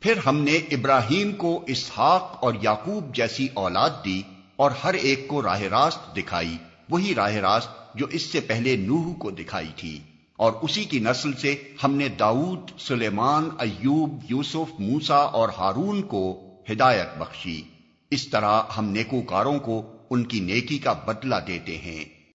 پھر ہم نے ابراہیم کو اسحاق اور یعقوب جیسی اولاد دی اور ہر ایک کو راہ راست دکھائی، وہی راہ راست جو اس سے پہلے نوح کو دکھائی تھی۔ اور اسی کی نسل سے ہم نے داؤد، سلیمان، ایوب، یوسف موسا اور ہارون کو ہدایت بخشی۔ اس طرح ہم نیکوکاروں کو ان کی نیکی کا بدلہ دیتے ہیں۔